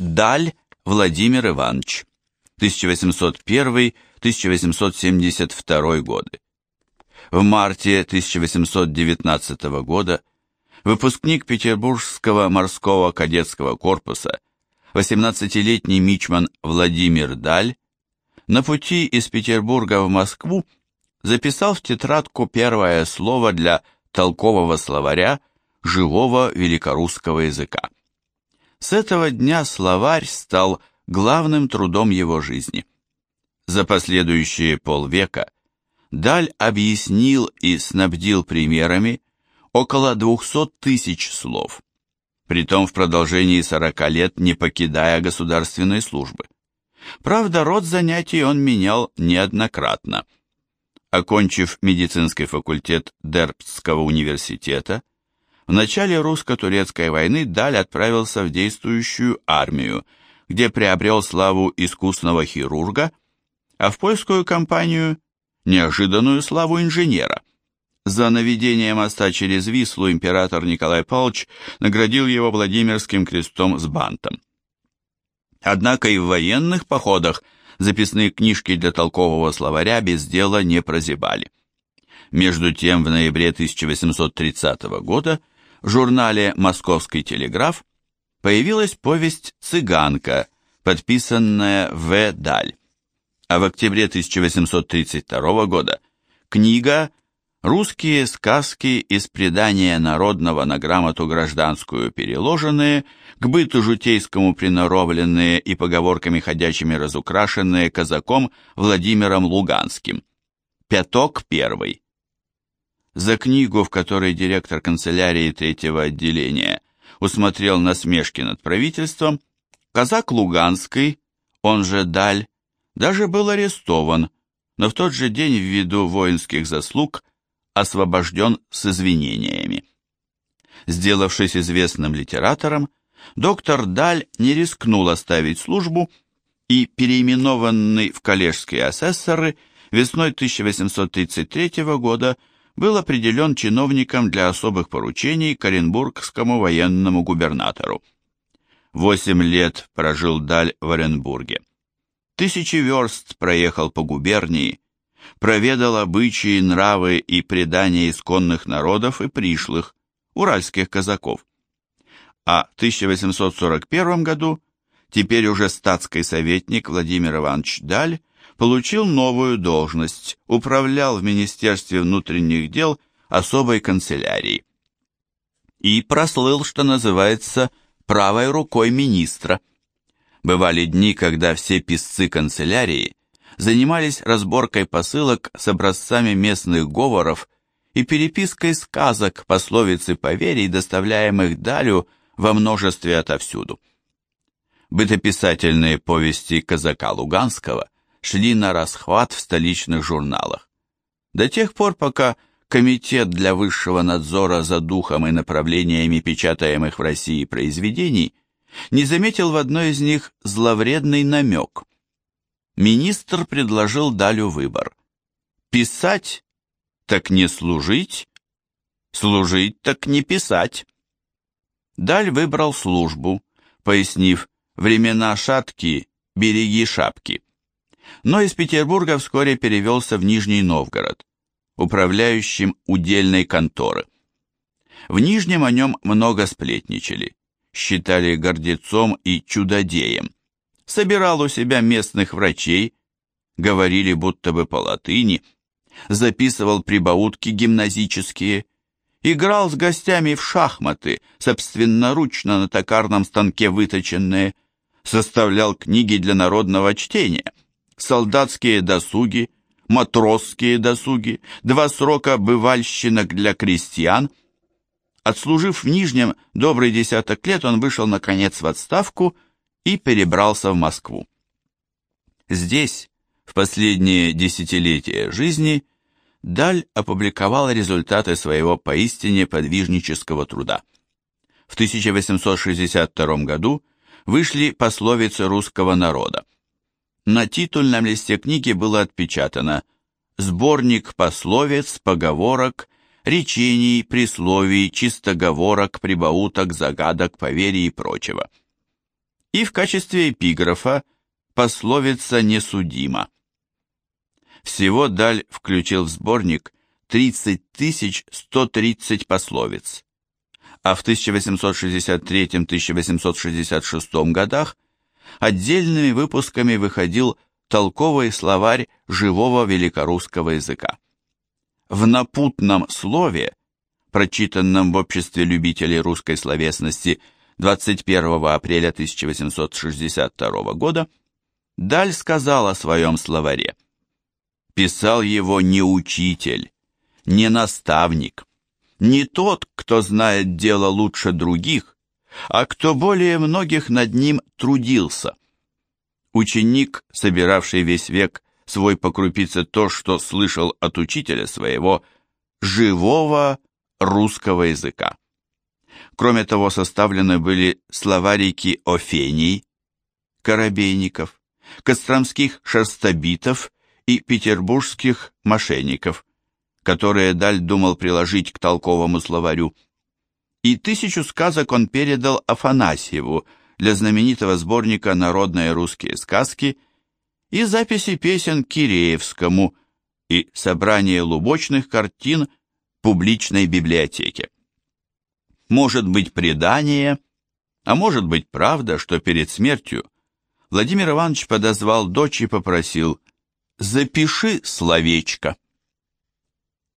Даль Владимир Иванович, 1801-1872 годы. В марте 1819 года выпускник Петербургского морского кадетского корпуса, 18-летний мичман Владимир Даль, на пути из Петербурга в Москву записал в тетрадку первое слово для толкового словаря живого великорусского языка. С этого дня словарь стал главным трудом его жизни. За последующие полвека Даль объяснил и снабдил примерами около 200 тысяч слов, притом в продолжении 40 лет не покидая государственной службы. Правда, род занятий он менял неоднократно. Окончив медицинский факультет Дербстского университета, в начале русско-турецкой войны Даль отправился в действующую армию, где приобрел славу искусного хирурга, а в польскую кампанию – неожиданную славу инженера. За наведение моста через Вислу император Николай Павлович наградил его Владимирским крестом с бантом. Однако и в военных походах записные книжки для толкового словаря без дела не прозябали. Между тем, в ноябре 1830 года в журнале «Московский телеграф» появилась повесть «Цыганка», подписанная В. Даль. А в октябре 1832 года книга «Русские сказки из предания народного на грамоту гражданскую переложенные, к быту житейскому приноровленные и поговорками ходячими разукрашенные казаком Владимиром Луганским». Пяток первый за книгу, в которой директор канцелярии третьего отделения усмотрел насмешки над правительством, казак Луганский, он же Даль, даже был арестован, но в тот же день ввиду воинских заслуг освобожден с извинениями. Сделавшись известным литератором, доктор Даль не рискнул оставить службу и, переименованный в коллежские асессоры, весной 1833 года был определен чиновником для особых поручений к Оренбургскому военному губернатору. Восемь лет прожил Даль в Оренбурге. Тысячи верст проехал по губернии, проведал обычаи, нравы и предания исконных народов и пришлых, уральских казаков. А в 1841 году теперь уже статский советник Владимир Иванович Даль получил новую должность, управлял в Министерстве внутренних дел особой канцелярии. И прослыл, что называется, правой рукой министра. Бывали дни, когда все писцы канцелярии занимались разборкой посылок с образцами местных говоров и перепиской сказок, пословиц и поверий, доставляемых Далю во множестве отовсюду. Бытописательные повести казака Луганского – шли на расхват в столичных журналах. До тех пор, пока Комитет для высшего надзора за духом и направлениями печатаемых в России произведений не заметил в одной из них зловредный намек. Министр предложил Далю выбор. Писать – так не служить, служить – так не писать. Даль выбрал службу, пояснив «времена шатки, береги шапки» но из Петербурга вскоре перевелся в Нижний Новгород, управляющим удельной конторы. В Нижнем о нем много сплетничали, считали гордецом и чудодеем. Собирал у себя местных врачей, говорили будто бы по латыни, записывал прибаутки гимназические, играл с гостями в шахматы, собственноручно на токарном станке выточенные, составлял книги для народного чтения – солдатские досуги, матросские досуги, два срока бывальщинок для крестьян. Отслужив в Нижнем добрый десяток лет, он вышел, наконец, в отставку и перебрался в Москву. Здесь, в последние десятилетия жизни, Даль опубликовал результаты своего поистине подвижнического труда. В 1862 году вышли пословицы русского народа. На титульном листе книги было отпечатано «Сборник пословиц, поговорок, речений, присловий, чистоговорок, прибауток, загадок, поверий и прочего». и в качестве эпиграфа пословица несудима. Всего Даль включил в сборник 30 130 пословиц, а в 1863-1866 годах отдельными выпусками выходил толковый словарь живого великорусского языка. В напутном слове, прочитанном в обществе любителей русской словесности 21 апреля 1862 года, Даль сказал о своем словаре. Писал его не учитель, не наставник, не тот, кто знает дело лучше других, а кто более многих над ним трудился. Ученик, собиравший весь век свой по крупице то, что слышал от учителя своего, живого русского языка. Кроме того, составлены были словарики Офений, Коробейников, Костромских шерстобитов и петербургских мошенников, которые Даль думал приложить к толковому словарю. И тысячу сказок он передал Афанасьеву для знаменитого сборника «Народные русские сказки» и записи песен Киреевскому и собрание лубочных картин публичной библиотеке. Может быть предание, а может быть правда, что перед смертью Владимир Иванович подозвал дочь и попросил «Запиши словечко».